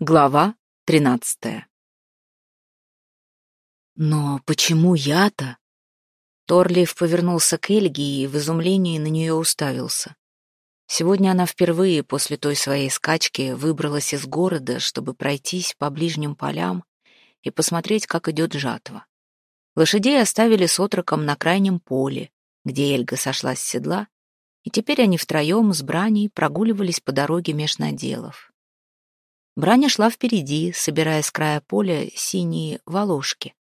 Глава тринадцатая. «Но почему я-то?» Торлиев повернулся к Эльге и в изумлении на нее уставился. Сегодня она впервые после той своей скачки выбралась из города, чтобы пройтись по ближним полям и посмотреть, как идет жатва. Лошадей оставили с отроком на крайнем поле, где Эльга сошла с седла, и теперь они втроем с Браней прогуливались по дороге меж наделов. Браня шла впереди, собирая с края поля синие волошки.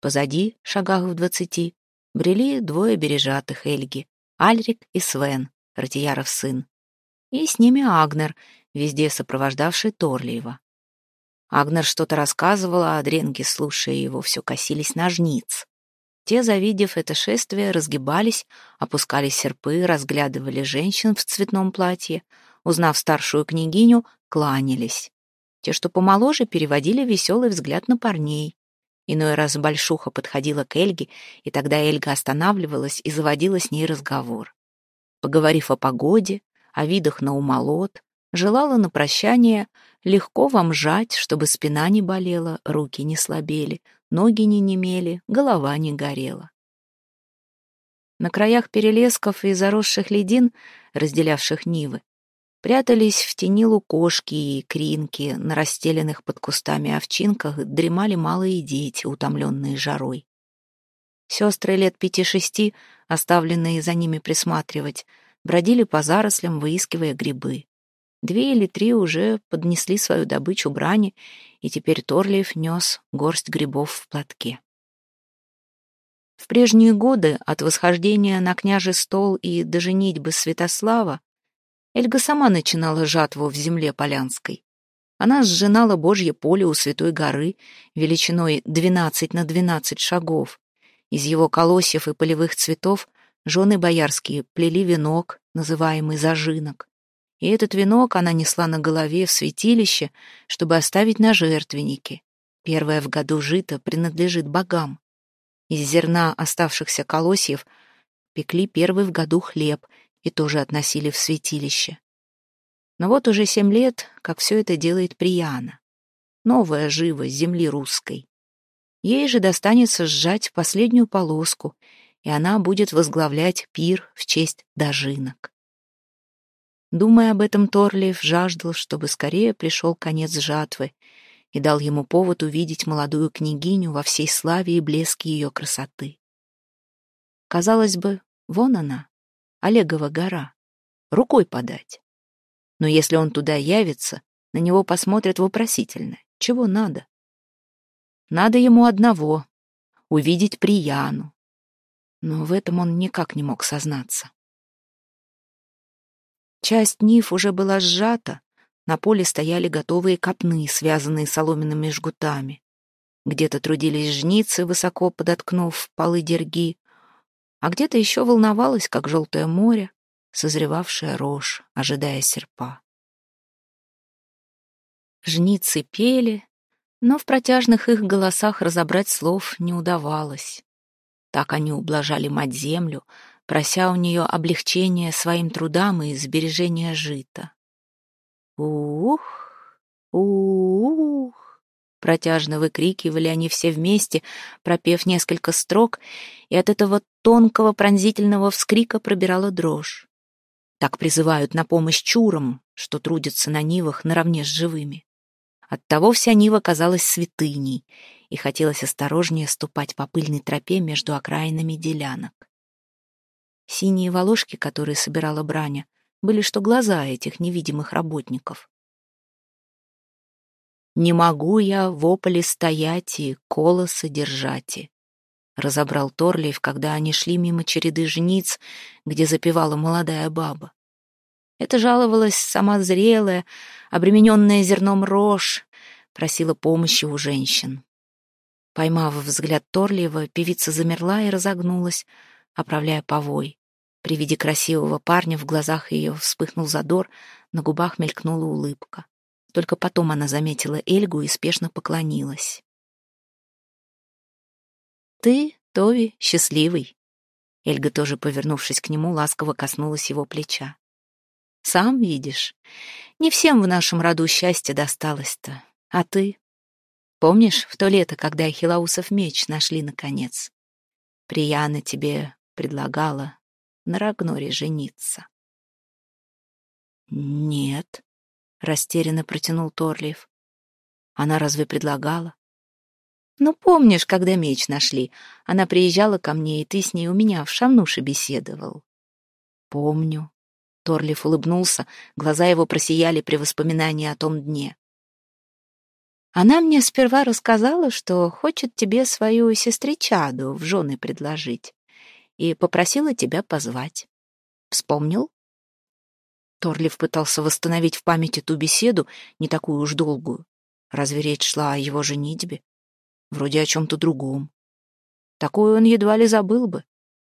Позади, шагах в двадцати, брели двое бережатых Эльги, Альрик и Свен, Ратияров сын. И с ними Агнер, везде сопровождавший Торлиева. Агнер что-то рассказывала, а дренги, слушая его, все косились на жниц. Те, завидев это шествие, разгибались, опускали серпы, разглядывали женщин в цветном платье, узнав старшую княгиню, кланялись. Те, что помоложе, переводили веселый взгляд на парней. Иной раз Большуха подходила к Эльге, и тогда Эльга останавливалась и заводила с ней разговор. Поговорив о погоде, о видах на умолот, желала на прощание легко вам жать, чтобы спина не болела, руки не слабели, ноги не немели, голова не горела. На краях перелесков и заросших ледин, разделявших нивы, Прятались в тени лукошки и кринки, на расстеленных под кустами овчинках дремали малые дети, утомленные жарой. Сестры лет пяти-шести, оставленные за ними присматривать, бродили по зарослям, выискивая грибы. Две или три уже поднесли свою добычу брани, и теперь Торлиев нес горсть грибов в платке. В прежние годы от восхождения на княжий стол и до женитьбы Святослава Эльга сама начинала жатву в земле Полянской. Она сжинала Божье поле у Святой горы величиной 12 на 12 шагов. Из его колосьев и полевых цветов жены боярские плели венок, называемый зажинок. И этот венок она несла на голове в святилище, чтобы оставить на жертвеннике. Первое в году жито принадлежит богам. Из зерна оставшихся колосьев пекли первый в году хлеб — и тоже относили в святилище. Но вот уже семь лет, как все это делает Прияна. Новая живость земли русской. Ей же достанется сжать последнюю полоску, и она будет возглавлять пир в честь дожинок. Думая об этом, Торлиев жаждал, чтобы скорее пришел конец жатвы и дал ему повод увидеть молодую княгиню во всей славе и блеске ее красоты. Казалось бы, вон она, Олегова гора. Рукой подать. Но если он туда явится, на него посмотрят вопросительно. Чего надо? Надо ему одного — увидеть Прияну. Но в этом он никак не мог сознаться. Часть ниф уже была сжата, на поле стояли готовые копны, связанные соломенными жгутами. Где-то трудились жницы, высоко подоткнув полы дерги, а где-то еще волновалась, как желтое море, созревавшая рожь, ожидая серпа. Жницы пели, но в протяжных их голосах разобрать слов не удавалось. Так они ублажали мать-землю, прося у нее облегчения своим трудам и сбережения жита. Ух, ух, Протяжно выкрикивали они все вместе, пропев несколько строк, и от этого тонкого пронзительного вскрика пробирала дрожь. Так призывают на помощь чурам, что трудятся на нивах наравне с живыми. Оттого вся нива казалась святыней, и хотелось осторожнее ступать по пыльной тропе между окраинами делянок. Синие волошки, которые собирала Браня, были что глаза этих невидимых работников. Не могу я в ополе стоять и колоса держать. Разобрал Торлиев, когда они шли мимо череды жниц, где запевала молодая баба. Это жаловалась сама зрелая, обремененная зерном рожь, просила помощи у женщин. Поймав взгляд Торлиева, певица замерла и разогнулась, оправляя повой. При виде красивого парня в глазах ее вспыхнул задор, на губах мелькнула улыбка. Только потом она заметила Эльгу и спешно поклонилась. «Ты, Тови, счастливый!» Эльга, тоже повернувшись к нему, ласково коснулась его плеча. Сам видишь, не всем в нашем роду счастье досталось-то. А ты? Помнишь, в то лето, когда Хилаусов меч нашли наконец? Прияна тебе предлагала на Рагноре жениться. «Нет», — растерянно протянул Торлиев. «Она разве предлагала?» «Ну, помнишь, когда меч нашли? Она приезжала ко мне, и ты с ней у меня в Шамнуше беседовал». «Помню». Торлиф улыбнулся, глаза его просияли при воспоминании о том дне. Она мне сперва рассказала, что хочет тебе свою сестричаду в жены предложить, и попросила тебя позвать. Вспомнил? Торлиф пытался восстановить в памяти ту беседу, не такую уж долгую. Разве речь шла о его женитьбе? Вроде о чем-то другом. Такое он едва ли забыл бы.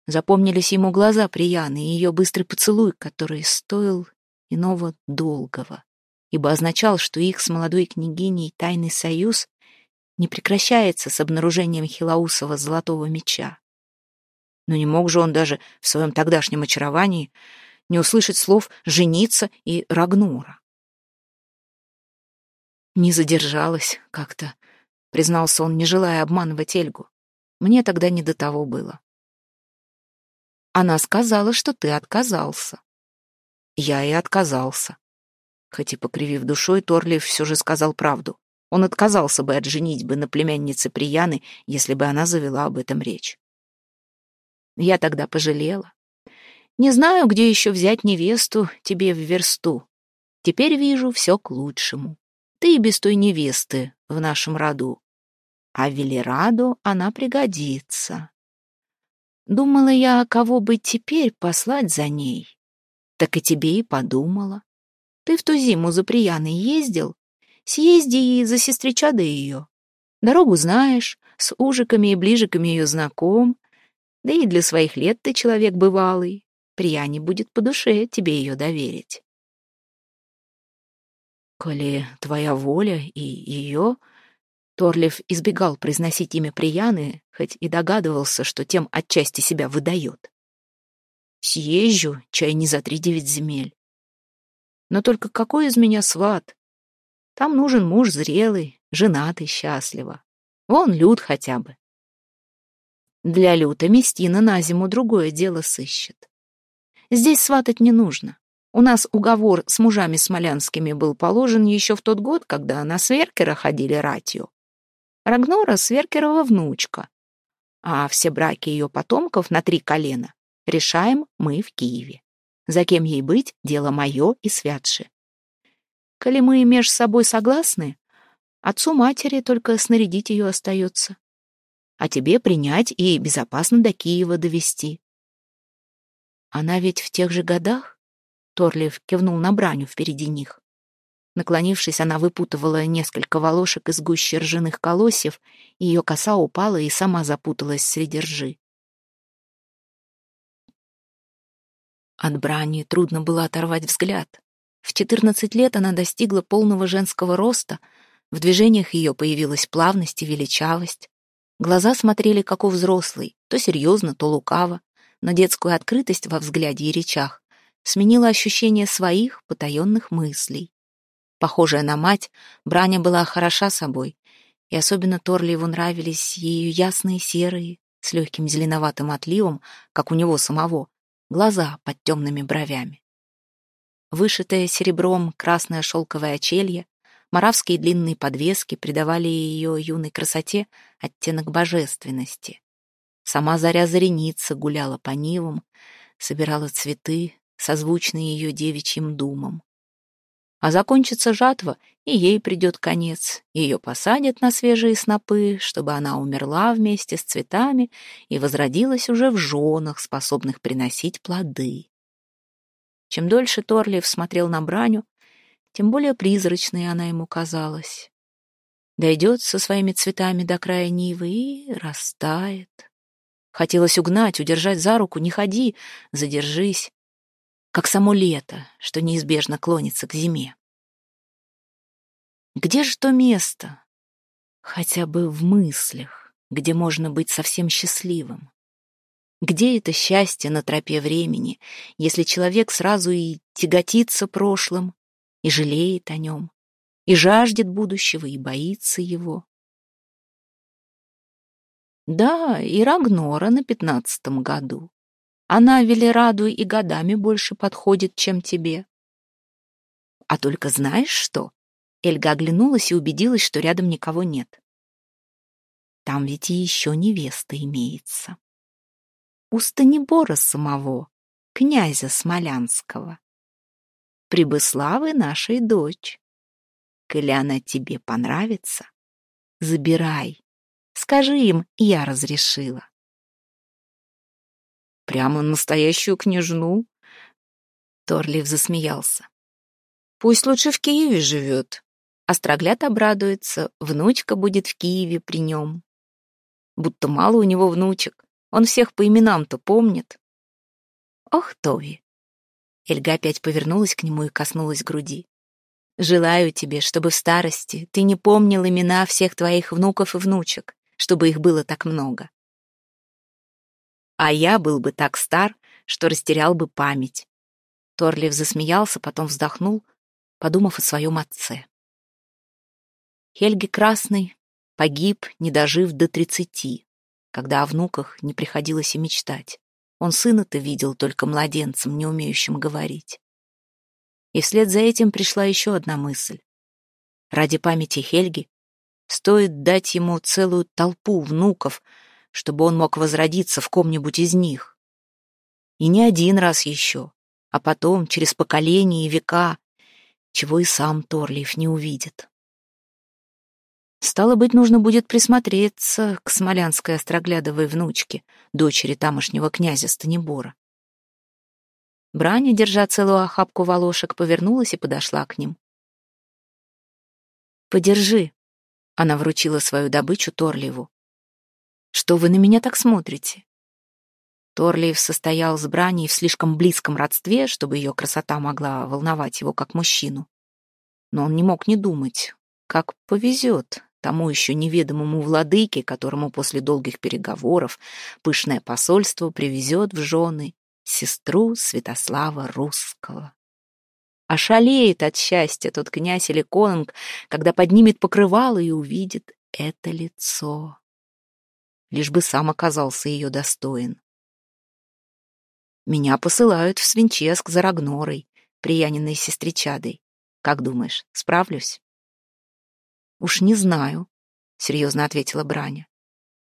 Запомнились ему глаза Прияны и ее быстрый поцелуй, который стоил иного долгого, ибо означал, что их с молодой княгиней тайный союз не прекращается с обнаружением Хилаусова золотого меча. Но не мог же он даже в своем тогдашнем очаровании не услышать слов «жениться» и «рагнура». Не задержалась как-то, признался он, не желая обманывать Эльгу. Мне тогда не до того было. Она сказала, что ты отказался. Я и отказался. Хоть и покривив душой, Торлиев все же сказал правду. Он отказался бы от женитьбы на племяннице Прияны, если бы она завела об этом речь. Я тогда пожалела. Не знаю, где еще взять невесту тебе в версту. Теперь вижу все к лучшему. Ты и без той невесты в нашем роду. А Велераду она пригодится. Думала я, кого бы теперь послать за ней. Так и тебе и подумала. Ты в ту зиму за Прияной ездил? Съезди и за сестричада ее. Дорогу знаешь, с ужиками и ближиками ее знаком. Да и для своих лет ты человек бывалый. Прияне будет по душе тебе ее доверить. Коли твоя воля и ее... Торлев избегал произносить имя Прияны, хоть и догадывался, что тем отчасти себя выдает. Съезжу, чай не за три девять земель. Но только какой из меня сват? Там нужен муж зрелый, женатый, счастливо. Вон Люд хотя бы. Для Люта Местина на зиму другое дело сыщет. Здесь сватать не нужно. У нас уговор с мужами смолянскими был положен еще в тот год, когда на Сверкера ходили ратью. Рагнора Сверкерова внучка, а все браки ее потомков на три колена решаем мы в Киеве. За кем ей быть, дело мое и святше. Коли мы меж собой согласны, отцу матери только снарядить ее остается. А тебе принять и безопасно до Киева довести. Она ведь в тех же годах? Торлиев кивнул на браню впереди них. Наклонившись, она выпутывала несколько волошек из гущи ржаных колосьев, и ее коса упала и сама запуталась среди ржи. От брани трудно было оторвать взгляд. В 14 лет она достигла полного женского роста, в движениях ее появилась плавность и величавость. Глаза смотрели, как у взрослой, то серьезно, то лукаво, но детскую открытость во взгляде и речах сменила ощущение своих потаенных мыслей. Похожая на мать, Браня была хороша собой, и особенно Торливу нравились ее ясные серые, с легким зеленоватым отливом, как у него самого, глаза под темными бровями. Вышитая серебром красное шелковое очелье, маравские длинные подвески придавали ее юной красоте оттенок божественности. Сама заря зареница гуляла по нивам, собирала цветы, созвучные ее девичьим думам. А закончится жатва, и ей придет конец. Ее посадят на свежие снопы, чтобы она умерла вместе с цветами и возродилась уже в женах, способных приносить плоды. Чем дольше Торлиев смотрел на Браню, тем более призрачной она ему казалась. Дойдет со своими цветами до края Нивы и растает. Хотелось угнать, удержать за руку, не ходи, задержись, как само лето, что неизбежно клонится к зиме. Где же то место? Хотя бы в мыслях, где можно быть совсем счастливым. Где это счастье на тропе времени, если человек сразу и тяготится прошлым, и жалеет о нем, и жаждет будущего, и боится его? Да, и Рагнора на пятнадцатом году. Она Велераду и годами больше подходит, чем тебе. А только знаешь что? Эльга оглянулась и убедилась, что рядом никого нет. Там ведь и еще невеста имеется у Станибора самого, князя Смолянского. Прибыславы нашей дочь. Коли она тебе понравится, забирай. Скажи им, я разрешила. Прямо настоящую княжну? Торлиев засмеялся. Пусть лучше в Киеве живет. Острогляд обрадуется, внучка будет в Киеве при нем. Будто мало у него внучек. Он всех по именам-то помнит. Ох, Тови. Эльга опять повернулась к нему и коснулась груди. Желаю тебе, чтобы в старости ты не помнил имена всех твоих внуков и внучек, чтобы их было так много. А я был бы так стар, что растерял бы память. Торлив засмеялся, потом вздохнул, подумав о своем отце. Хельги Красный погиб, не дожив до тридцати когда о внуках не приходилось и мечтать. Он сына-то видел только младенцем, не умеющим говорить. И вслед за этим пришла еще одна мысль. Ради памяти Хельги стоит дать ему целую толпу внуков, чтобы он мог возродиться в ком-нибудь из них. И не один раз еще, а потом, через поколения и века, чего и сам Торлиев не увидит. Стало быть, нужно будет присмотреться к смолянской остроглядовой внучке, дочери тамошнего князя Станибора. Браня, держа целую охапку волошек, повернулась и подошла к ним. «Подержи», — она вручила свою добычу Торлиеву. «Что вы на меня так смотрите?» Торлиев состоял с Браней в слишком близком родстве, чтобы ее красота могла волновать его как мужчину. Но он не мог не думать, как повезет тому еще неведомому владыке, которому после долгих переговоров пышное посольство привезет в жены сестру Святослава Русского. Ошалеет от счастья тот князь или конунг, когда поднимет покрывало и увидит это лицо. Лишь бы сам оказался ее достоин. Меня посылают в Свинческ за Рагнорой, прияниной сестричадой. Как думаешь, справлюсь? «Уж не знаю», — серьезно ответила Браня.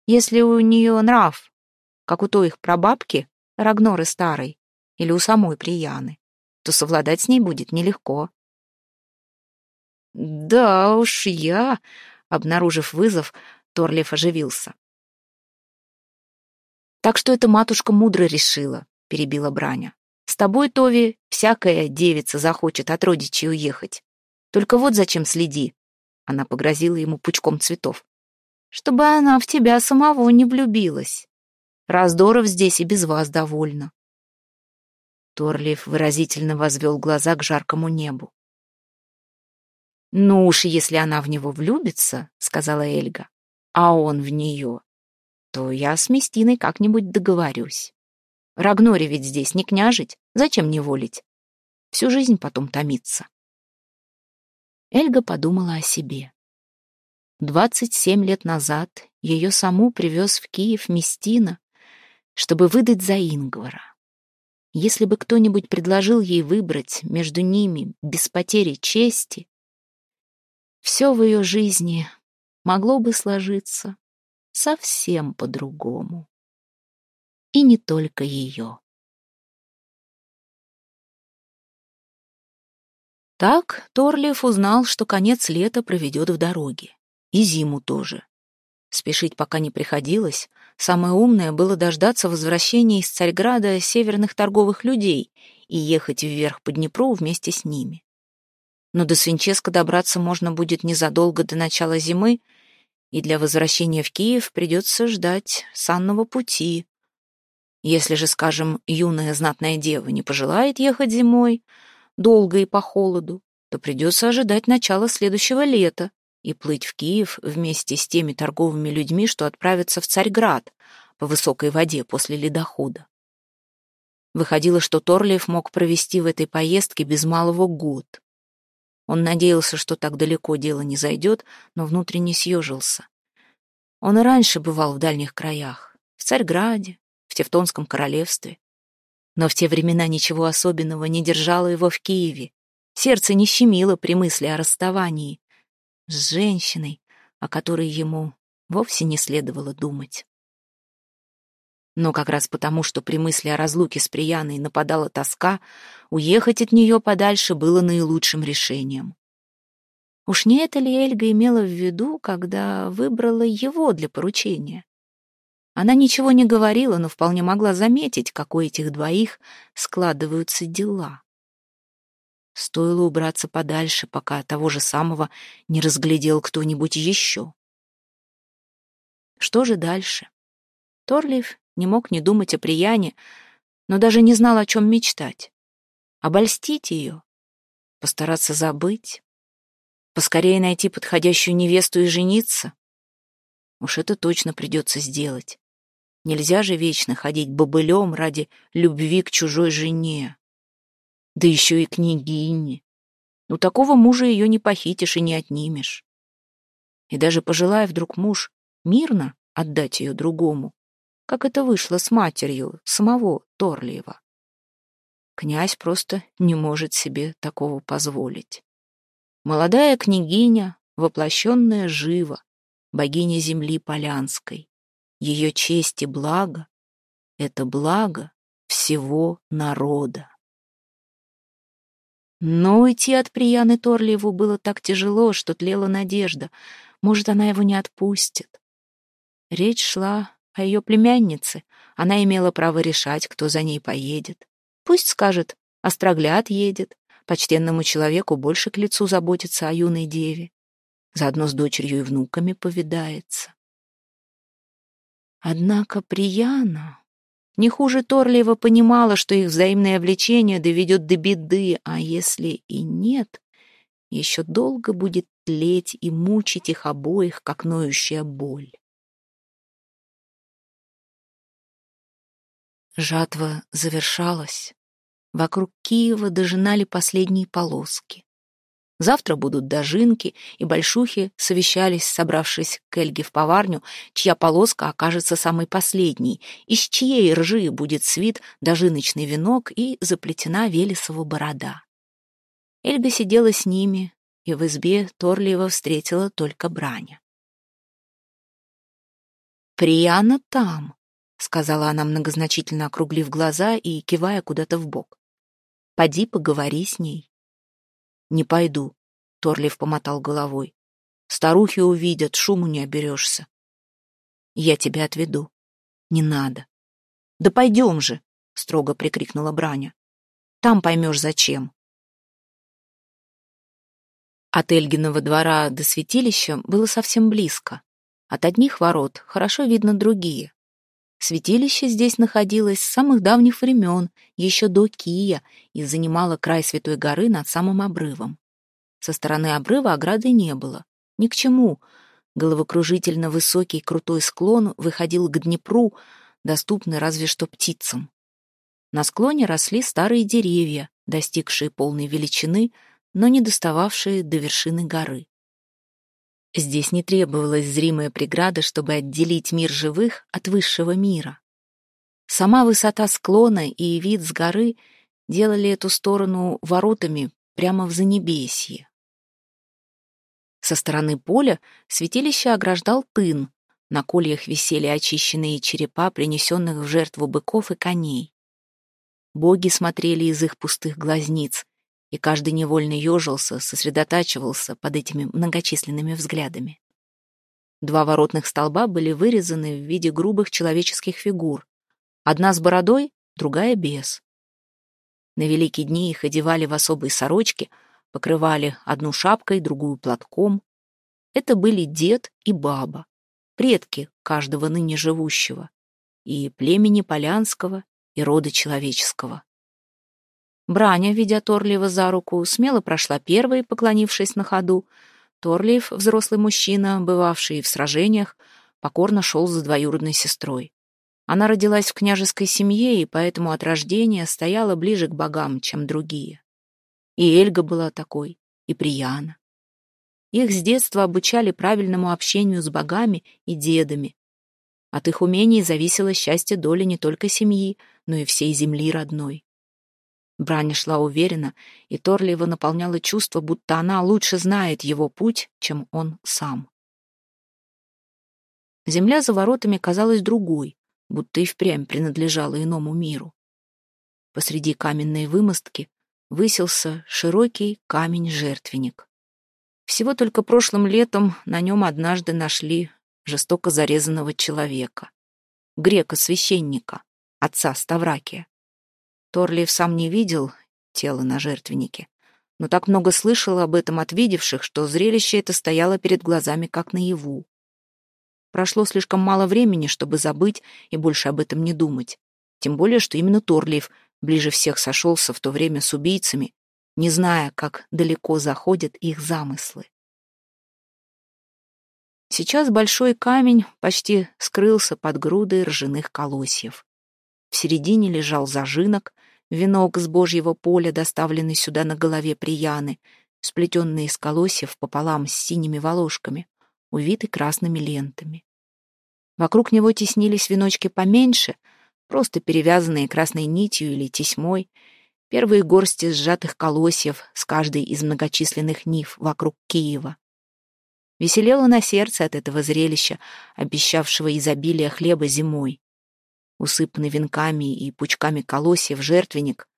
«Если у нее нрав, как у той их прабабки, Рагноры старой, или у самой Прияны, то совладать с ней будет нелегко». «Да уж я», — обнаружив вызов, Торлев оживился. «Так что эта матушка мудро решила», — перебила Браня. «С тобой, Тови, всякая девица захочет от родичей уехать. Только вот зачем следи. Она погрозила ему пучком цветов. «Чтобы она в тебя самого не влюбилась. Раздоров здесь и без вас довольно». Торлиев выразительно возвел глаза к жаркому небу. «Ну уж, если она в него влюбится, — сказала Эльга, — а он в нее, то я с Местиной как-нибудь договорюсь. Рагноре ведь здесь не княжить, зачем не волить? Всю жизнь потом томиться». Эльга подумала о себе. Двадцать семь лет назад ее саму привез в Киев Местина, чтобы выдать за Ингвара. Если бы кто-нибудь предложил ей выбрать между ними без потери чести, все в ее жизни могло бы сложиться совсем по-другому. И не только ее. Так Торлиев узнал, что конец лета проведет в дороге. И зиму тоже. Спешить пока не приходилось. Самое умное было дождаться возвращения из Царьграда северных торговых людей и ехать вверх по Днепру вместе с ними. Но до Свинческа добраться можно будет незадолго до начала зимы, и для возвращения в Киев придется ждать санного пути. Если же, скажем, юная знатная дева не пожелает ехать зимой, долго и по холоду, то придется ожидать начала следующего лета и плыть в Киев вместе с теми торговыми людьми, что отправятся в Царьград, по высокой воде после ледохода. Выходило, что Торлиев мог провести в этой поездке без малого год. Он надеялся, что так далеко дело не зайдет, но внутренне съежился. Он и раньше бывал в дальних краях, в Царьграде, в Тевтонском королевстве. Но в те времена ничего особенного не держало его в Киеве. Сердце не щемило при мысли о расставании с женщиной, о которой ему вовсе не следовало думать. Но как раз потому, что при мысли о разлуке с Прияной нападала тоска, уехать от нее подальше было наилучшим решением. Уж не это ли Эльга имела в виду, когда выбрала его для поручения? Она ничего не говорила, но вполне могла заметить, как у этих двоих складываются дела. Стоило убраться подальше, пока того же самого не разглядел кто-нибудь еще. Что же дальше? Торлиев не мог не думать о Прияне, но даже не знал, о чем мечтать. Обольстить ее, постараться забыть, поскорее найти подходящую невесту и жениться. Уж это точно придется сделать. Нельзя же вечно ходить бобылем ради любви к чужой жене. Да еще и княгине. У такого мужа ее не похитишь и не отнимешь. И даже пожелая вдруг муж мирно отдать ее другому, как это вышло с матерью самого Торлиева. Князь просто не может себе такого позволить. Молодая княгиня, воплощенная живо, богиня земли Полянской. Ее честь и благо — это благо всего народа. Но уйти от Прияны Торлиеву было так тяжело, что тлела надежда. Может, она его не отпустит. Речь шла о ее племяннице. Она имела право решать, кто за ней поедет. Пусть скажет, Острогляд едет. Почтенному человеку больше к лицу заботиться о юной деве. Заодно с дочерью и внуками повидается. Однако Прияна не хуже Торлиева понимала, что их взаимное влечение доведет до беды, а если и нет, еще долго будет тлеть и мучить их обоих, как ноющая боль. Жатва завершалась. Вокруг Киева дожинали последние полоски. Завтра будут дожинки, и большухи совещались, собравшись к Эльге в поварню, чья полоска окажется самой последней, из чьей ржи будет свит дожиночный венок и заплетена Велесова борода. Эльга сидела с ними, и в избе Торлиева встретила только Браня. «Прияна там», — сказала она, многозначительно округлив глаза и кивая куда-то в бок. «Поди поговори с ней». «Не пойду», — Торлив помотал головой. «Старухи увидят, шуму не оберешься». «Я тебя отведу». «Не надо». «Да пойдем же», — строго прикрикнула Браня. «Там поймешь, зачем». От Эльгиного двора до святилища было совсем близко. От одних ворот хорошо видно другие. Святилище здесь находилось с самых давних времен, еще до Кия, и занимало край Святой горы над самым обрывом. Со стороны обрыва ограды не было. Ни к чему. Головокружительно высокий крутой склон выходил к Днепру, доступный разве что птицам. На склоне росли старые деревья, достигшие полной величины, но не достававшие до вершины горы. Здесь не требовалась зримая преграда, чтобы отделить мир живых от высшего мира. Сама высота склона и вид с горы делали эту сторону воротами прямо в Занебесье. Со стороны поля святилище ограждал тын, на кольях висели очищенные черепа, принесенных в жертву быков и коней. Боги смотрели из их пустых глазниц, и каждый невольно ежился, сосредотачивался под этими многочисленными взглядами. Два воротных столба были вырезаны в виде грубых человеческих фигур. Одна с бородой, другая без. На великие дни их одевали в особые сорочки, покрывали одну шапкой, другую платком. Это были дед и баба, предки каждого ныне живущего, и племени Полянского, и рода человеческого. Браня, ведя Торлиева за руку, смело прошла первой, поклонившись на ходу. Торлиев, взрослый мужчина, бывавший в сражениях, покорно шел за двоюродной сестрой. Она родилась в княжеской семье и поэтому от рождения стояла ближе к богам, чем другие. И Эльга была такой, и Прияна. Их с детства обучали правильному общению с богами и дедами. От их умений зависело счастье доли не только семьи, но и всей земли родной. Браня шла уверенно, и Торлиева наполняла чувство, будто она лучше знает его путь, чем он сам. Земля за воротами казалась другой, будто и впрямь принадлежала иному миру. Посреди каменной вымостки высился широкий камень-жертвенник. Всего только прошлым летом на нем однажды нашли жестоко зарезанного человека, грека-священника, отца Ставракия. Торлиев сам не видел тело на жертвеннике, но так много слышал об этом от видевших, что зрелище это стояло перед глазами как наяву. Прошло слишком мало времени, чтобы забыть и больше об этом не думать. Тем более, что именно Торлиев ближе всех сошелся в то время с убийцами, не зная, как далеко заходят их замыслы. Сейчас большой камень почти скрылся под грудой ржаных колосьев. В середине лежал зажинок, венок с божьего поля, доставленный сюда на голове прияны, сплетенный из колосьев пополам с синими волошками, увитый красными лентами. Вокруг него теснились веночки поменьше, просто перевязанные красной нитью или тесьмой, первые горсти сжатых колосьев с каждой из многочисленных нив вокруг Киева. Веселело на сердце от этого зрелища, обещавшего изобилие хлеба зимой. Усыпанный венками и пучками колосьев жертвенник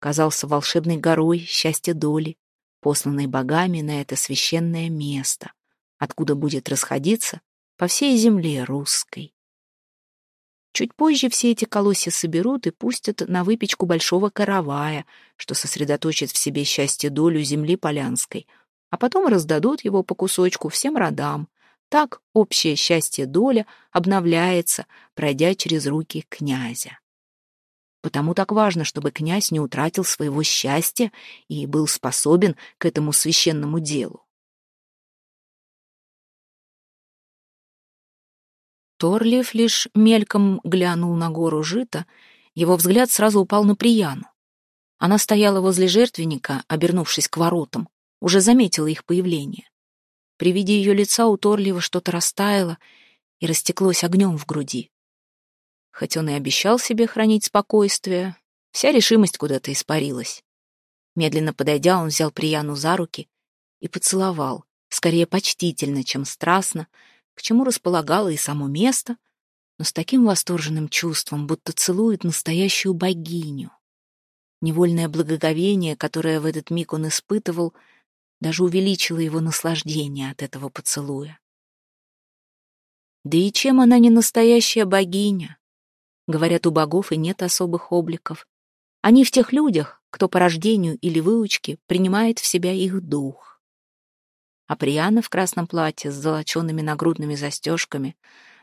казался волшебной горой счастья доли, посланной богами на это священное место, откуда будет расходиться по всей земле русской. Чуть позже все эти колосья соберут и пустят на выпечку большого каравая, что сосредоточит в себе счастье долю земли полянской, а потом раздадут его по кусочку всем родам. Так общее счастье доля обновляется, пройдя через руки князя. Потому так важно, чтобы князь не утратил своего счастья и был способен к этому священному делу. Торлиев лишь мельком глянул на гору жита, его взгляд сразу упал на Прияну. Она стояла возле жертвенника, обернувшись к воротам, уже заметила их появление. При виде ее лица у Торлиева что-то растаяло и растеклось огнем в груди. Хоть он и обещал себе хранить спокойствие, вся решимость куда-то испарилась. Медленно подойдя, он взял Прияну за руки и поцеловал, скорее почтительно, чем страстно, к чему располагало и само место, но с таким восторженным чувством, будто целует настоящую богиню. Невольное благоговение, которое в этот миг он испытывал, даже увеличило его наслаждение от этого поцелуя. Да и чем она не настоящая богиня? Говорят, у богов и нет особых обликов. Они в тех людях, кто по рождению или выучке принимает в себя их дух а Прияна в красном платье с золоченными нагрудными застежками,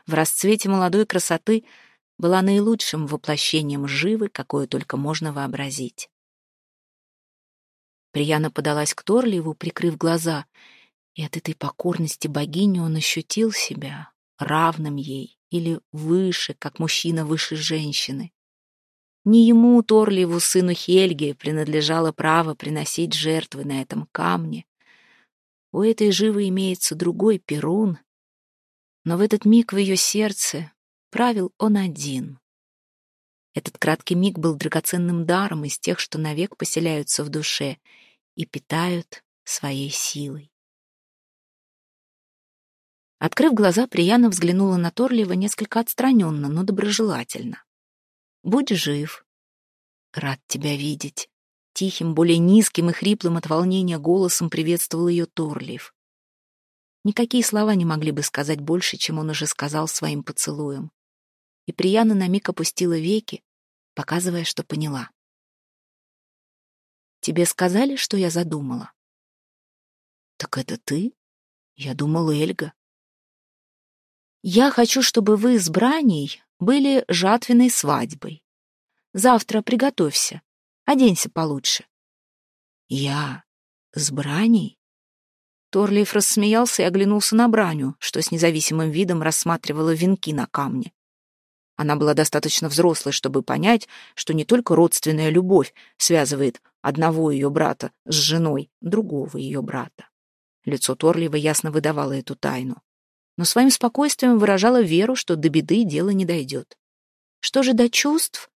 в расцвете молодой красоты, была наилучшим воплощением живы, какое только можно вообразить. Прияна подалась к Торлиеву, прикрыв глаза, и от этой покорности богини он ощутил себя равным ей или выше, как мужчина выше женщины. Не ему, Торлиеву, сыну Хельге, принадлежало право приносить жертвы на этом камне, у этой живы имеется другой Перун, но в этот миг в ее сердце правил он один. Этот краткий миг был драгоценным даром из тех, что навек поселяются в душе и питают своей силой. Открыв глаза, Прияна взглянула на Торлиева несколько отстраненно, но доброжелательно. «Будь жив. Рад тебя видеть. Тихим, более низким и хриплым от волнения голосом приветствовал ее Торлиев. Никакие слова не могли бы сказать больше, чем он уже сказал своим поцелуем. И Прияна на миг опустила веки, показывая, что поняла. «Тебе сказали, что я задумала?» «Так это ты?» «Я думала, Эльга». «Я хочу, чтобы вы с Браней были жатвенной свадьбой. Завтра приготовься. Оденься получше». «Я с Браней?» Торлиев рассмеялся и оглянулся на Браню, что с независимым видом рассматривала венки на камне. Она была достаточно взрослой, чтобы понять, что не только родственная любовь связывает одного ее брата с женой другого ее брата. Лицо Торлива ясно выдавало эту тайну, но своим спокойствием выражало веру, что до беды дело не дойдет. Что же до чувств?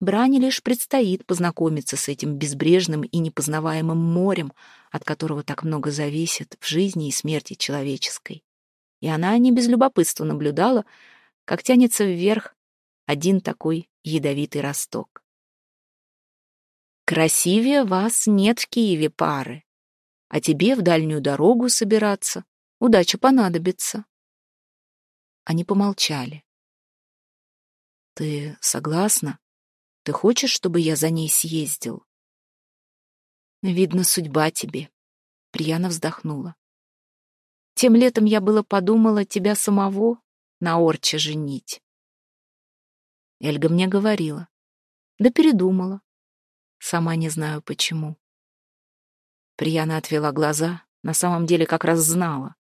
Бране лишь предстоит познакомиться с этим безбрежным и непознаваемым морем, от которого так много зависит в жизни и смерти человеческой. И она не без любопытства наблюдала, как тянется вверх один такой ядовитый росток. «Красивее вас нет в Киеве пары, а тебе в дальнюю дорогу собираться. Удача понадобится». Они помолчали. «Ты согласна? Ты хочешь, чтобы я за ней съездил?» «Видно, судьба тебе», — Прияна вздохнула. «Тем летом я было подумала тебя самого на Орче женить. Эльга мне говорила. Да передумала. Сама не знаю почему. Прияна отвела глаза, на самом деле как раз знала.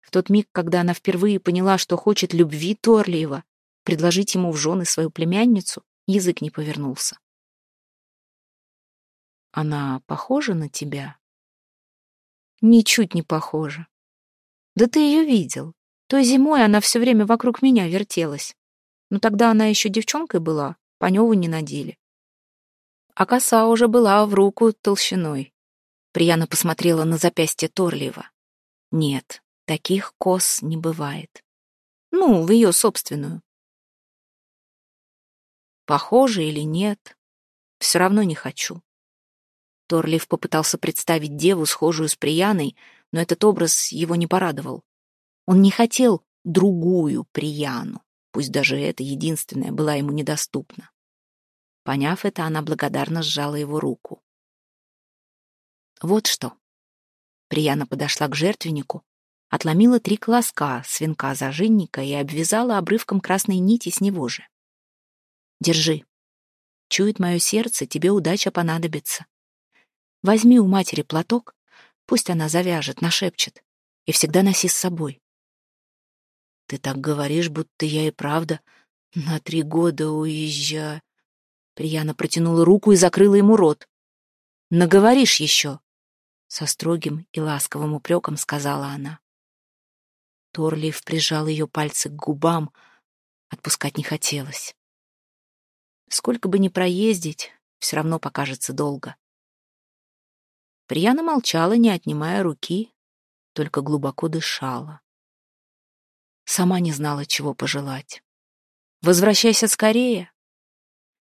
В тот миг, когда она впервые поняла, что хочет любви Торлиева, предложить ему в жены свою племянницу, язык не повернулся. Она похожа на тебя? Ничуть не похожа. Да ты ее видел. Той зимой она все время вокруг меня вертелась. Но тогда она еще девчонкой была, Паневу не надели. А коса уже была в руку толщиной. Прияна посмотрела на запястье Торлиева. Нет, таких кос не бывает. Ну, в ее собственную. Похоже или нет, все равно не хочу. Торлиев попытался представить деву, схожую с Прияной, но этот образ его не порадовал. Он не хотел другую Прияну, пусть даже эта единственная была ему недоступна. Поняв это, она благодарно сжала его руку. Вот что. Прияна подошла к жертвеннику, отломила три колоска свинка зажинника и обвязала обрывком красной нити с него же. Держи. Чует мое сердце, тебе удача понадобится. Возьми у матери платок, пусть она завяжет, нашепчет, и всегда носи с собой. Ты так говоришь, будто я и правда на три года уезжаю. Прияна протянула руку и закрыла ему рот. Наговоришь еще, со строгим и ласковым упреком сказала она. Торлиев прижал ее пальцы к губам, отпускать не хотелось. Сколько бы ни проездить, все равно покажется долго. Прияна молчала, не отнимая руки, только глубоко дышала. Сама не знала, чего пожелать. Возвращайся скорее.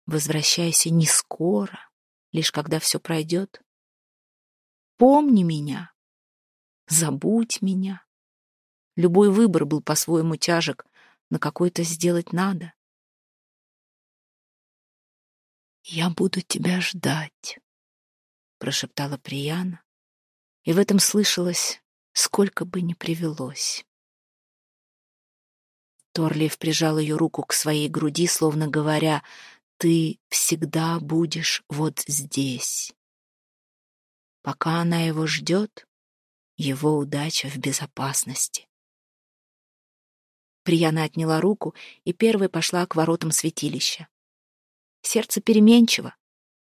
Возвращайся не скоро, лишь когда все пройдет. Помни меня. Забудь меня. Любой выбор был по-своему тяжек, но какой-то сделать надо. «Я буду тебя ждать», — прошептала Прияна, и в этом слышалось, сколько бы ни привелось. Торлиев прижал ее руку к своей груди, словно говоря, «Ты всегда будешь вот здесь». Пока она его ждет, его удача в безопасности. Прияна отняла руку и первой пошла к воротам святилища. Сердце переменчиво.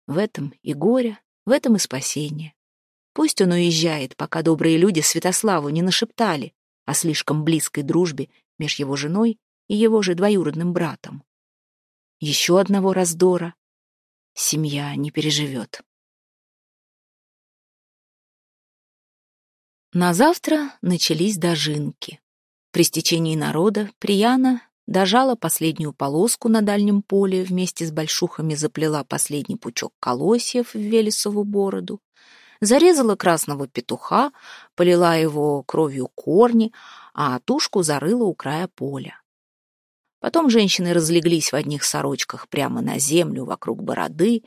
В этом и горе, в этом и спасение. Пусть он уезжает, пока добрые люди Святославу не нашептали о слишком близкой дружбе меж его женой и его же двоюродным братом. Еще одного раздора семья не переживет. На завтра начались дожинки. При стечении народа Прияна дожала последнюю полоску на дальнем поле, вместе с большухами заплела последний пучок колосьев в Велесову бороду, зарезала красного петуха, полила его кровью корни, а тушку зарыла у края поля. Потом женщины разлеглись в одних сорочках прямо на землю вокруг бороды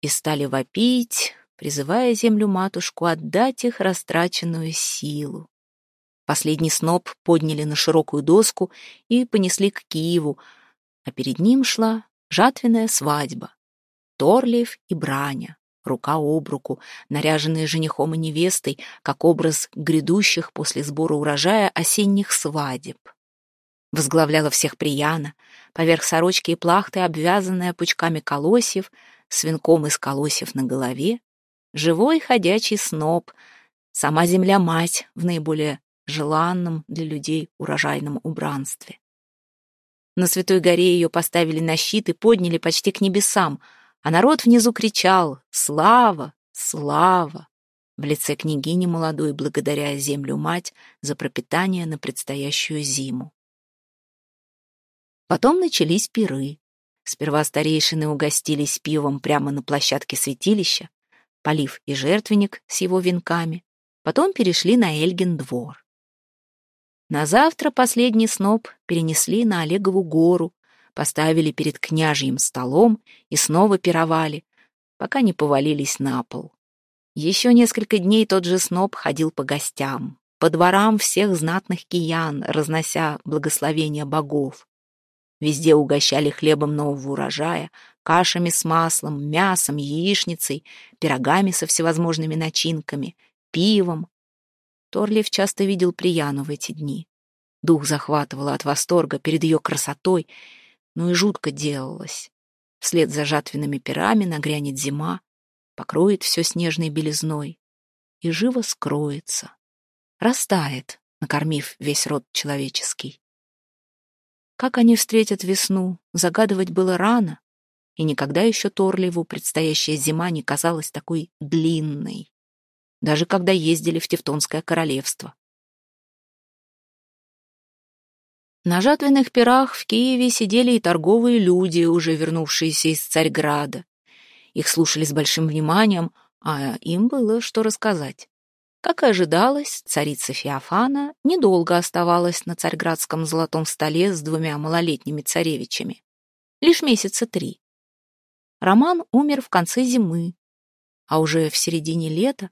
и стали вопить, призывая землю-матушку отдать их растраченную силу. Последний сноп подняли на широкую доску и понесли к Киеву, а перед ним шла жатвенная свадьба. Торлиев и Браня, рука об руку, наряженные женихом и невестой, как образ грядущих после сбора урожая осенних свадеб. Возглавляла всех прияна, поверх сорочки и плахты, обвязанная пучками колосьев, с венком из колосьев на голове, живой ходячий сноп, сама земля-мать в наиболее желанном для людей урожайном убранстве. На Святой горе ее поставили на щит и подняли почти к небесам, а народ внизу кричал «Слава! Слава!» в лице княгини молодой, благодаря землю-мать за пропитание на предстоящую зиму. Потом начались пиры. Сперва старейшины угостились пивом прямо на площадке святилища, полив и жертвенник с его венками, потом перешли на Эльгин двор. На завтра последний сноп перенесли на Олегову гору, поставили перед княжьим столом и снова пировали, пока не повалились на пол. Еще несколько дней тот же сноп ходил по гостям, по дворам всех знатных киян, разнося благословения богов. Везде угощали хлебом нового урожая, кашами с маслом, мясом, яичницей, пирогами со всевозможными начинками, пивом, Торлиев часто видел Прияну в эти дни. Дух захватывало от восторга перед ее красотой, но и жутко делалось. Вслед за жатвенными пирами нагрянет зима, покроет все снежной белизной и живо скроется, растает, накормив весь род человеческий. Как они встретят весну, загадывать было рано, и никогда еще Торлиеву предстоящая зима не казалась такой длинной даже когда ездили в Тевтонское королевство. На жатвенных пирах в Киеве сидели и торговые люди, уже вернувшиеся из Царьграда. Их слушали с большим вниманием, а им было что рассказать. Как и ожидалось, царица Феофана недолго оставалась на царьградском золотом столе с двумя малолетними царевичами. Лишь месяца три. Роман умер в конце зимы, а уже в середине лета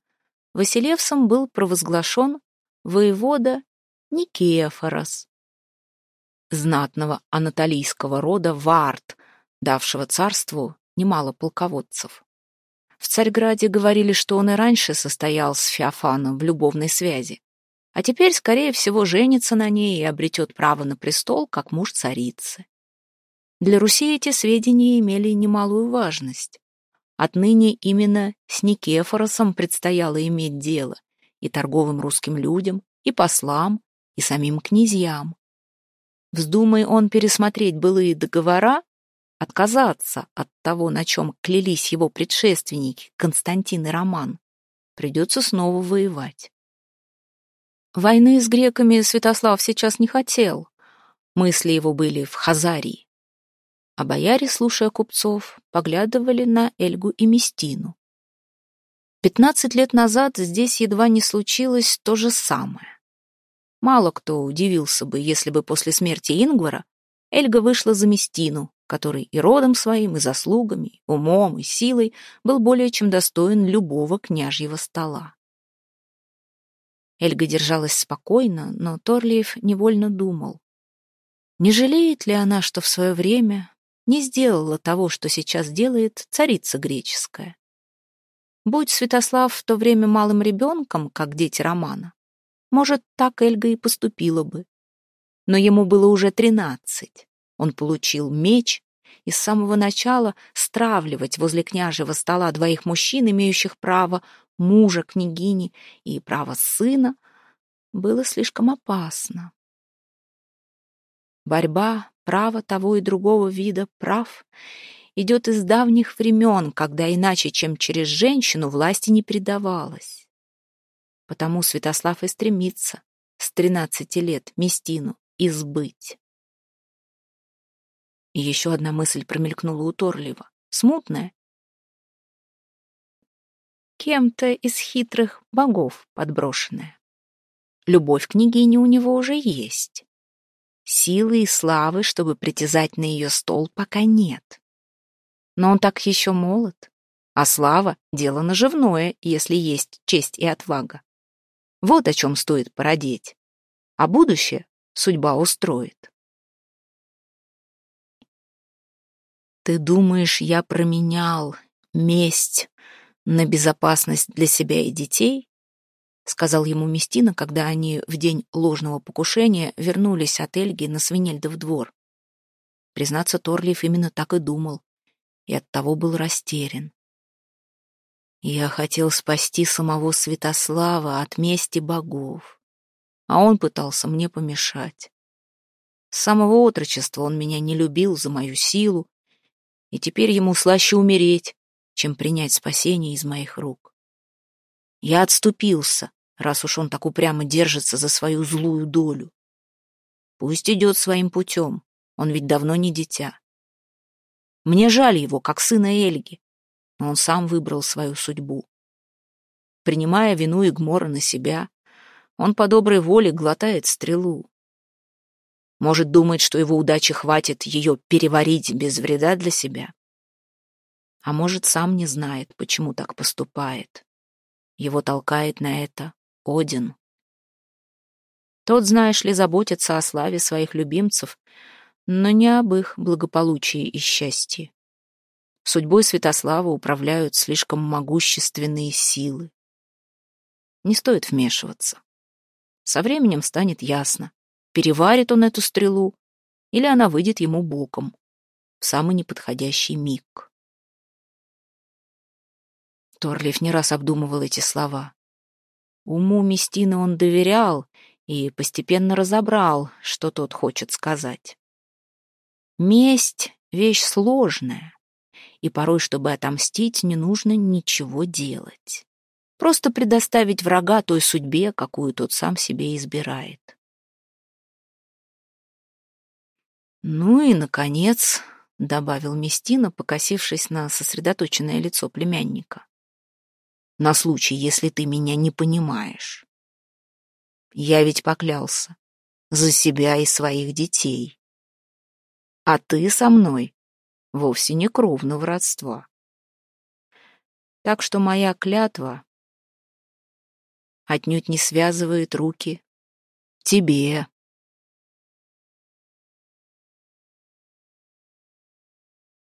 Василевсом был провозглашен воевода Никефорос, знатного анатолийского рода Варт, давшего царству немало полководцев. В Царьграде говорили, что он и раньше состоял с Феофаном в любовной связи, а теперь, скорее всего, женится на ней и обретет право на престол, как муж царицы. Для Руси эти сведения имели немалую важность. Отныне именно с Никефоросом предстояло иметь дело и торговым русским людям, и послам, и самим князьям. Вздумай он пересмотреть былые договора, отказаться от того, на чем клялись его предшественники Константин и Роман, придется снова воевать. Войны с греками Святослав сейчас не хотел. Мысли его были в Хазарии а бояре, слушая купцов, поглядывали на Эльгу и Местину. Пятнадцать лет назад здесь едва не случилось то же самое. Мало кто удивился бы, если бы после смерти Ингвара Эльга вышла за Местину, который и родом своим, и заслугами, умом, и силой был более чем достоин любого княжьего стола. Эльга держалась спокойно, но Торлиев невольно думал, не жалеет ли она, что в свое время не сделала того, что сейчас делает царица греческая. Будь Святослав в то время малым ребенком, как дети Романа, может, так Эльга и поступила бы. Но ему было уже тринадцать. Он получил меч и с самого начала стравливать возле княжего стола двоих мужчин, имеющих право мужа княгини и право сына, было слишком опасно. Борьба право того и другого вида прав идет из давних времен, когда иначе, чем через женщину, власти не предавалось. Потому Святослав и стремится с тринадцати лет Местину избыть. Еще одна мысль промелькнула у Торлива, смутная. Кем-то из хитрых богов подброшенная. Любовь княгини у него уже есть. Силы и славы, чтобы притязать на ее стол, пока нет. Но он так еще молод, а слава — дело наживное, если есть честь и отвага. Вот о чем стоит породеть. А будущее судьба устроит. Ты думаешь, я променял месть на безопасность для себя и детей? — сказал ему Местина, когда они в день ложного покушения вернулись от Эльги на Свинельдов двор. Признаться, Торлиев именно так и думал, и оттого был растерян. Я хотел спасти самого Святослава от мести богов, а он пытался мне помешать. С самого отрочества он меня не любил за мою силу, и теперь ему слаще умереть, чем принять спасение из моих рук. Я отступился, раз уж он так упрямо держится за свою злую долю. Пусть идет своим путем, он ведь давно не дитя. Мне жаль его, как сына Эльги, он сам выбрал свою судьбу. Принимая вину Игмора на себя, он по доброй воле глотает стрелу. Может, думает, что его удачи хватит ее переварить без вреда для себя. А может, сам не знает, почему так поступает. Его толкает на это Один. Тот, знаешь ли, заботится о славе своих любимцев, но не об их благополучии и счастье. Судьбой Святослава управляют слишком могущественные силы. Не стоит вмешиваться. Со временем станет ясно, переварит он эту стрелу или она выйдет ему боком в самый неподходящий миг. Торлиф не раз обдумывал эти слова. Уму Местины он доверял и постепенно разобрал, что тот хочет сказать. Месть — вещь сложная, и порой, чтобы отомстить, не нужно ничего делать. Просто предоставить врага той судьбе, какую тот сам себе избирает. Ну и, наконец, — добавил Местина, покосившись на сосредоточенное лицо племянника на случай, если ты меня не понимаешь. Я ведь поклялся за себя и своих детей. А ты со мной вовсе не кровного родства. Так что моя клятва отнюдь не связывает руки тебе,